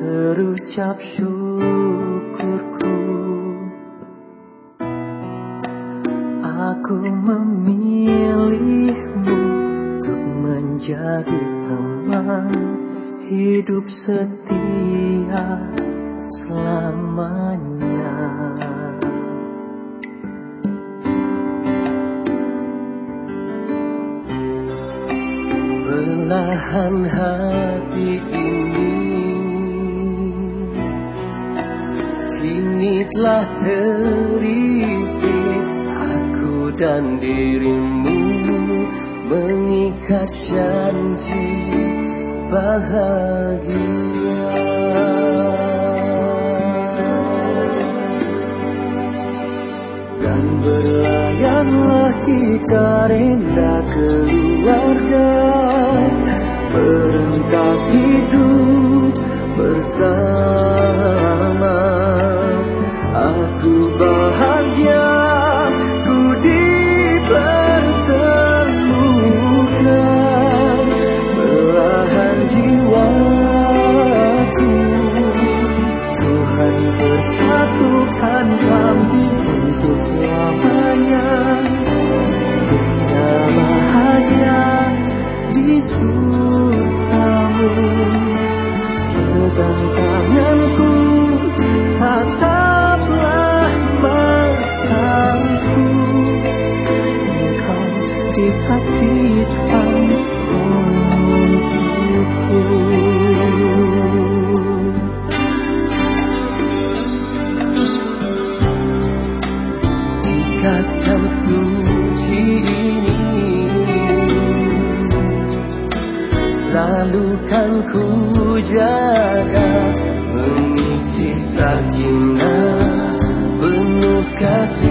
terucap syukurku. Aku memilihmu untuk menjadi teman hidup setia selamanya. Belahan hati ini telah terisi aku dan dirimu mengikat janji bahagia. Dan berlayarlah kita rindu Tu amor. selalu kan ku jaga Mengisi sakinah penuh kasih.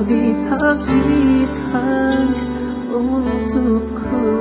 Kau ditakdirkan untukku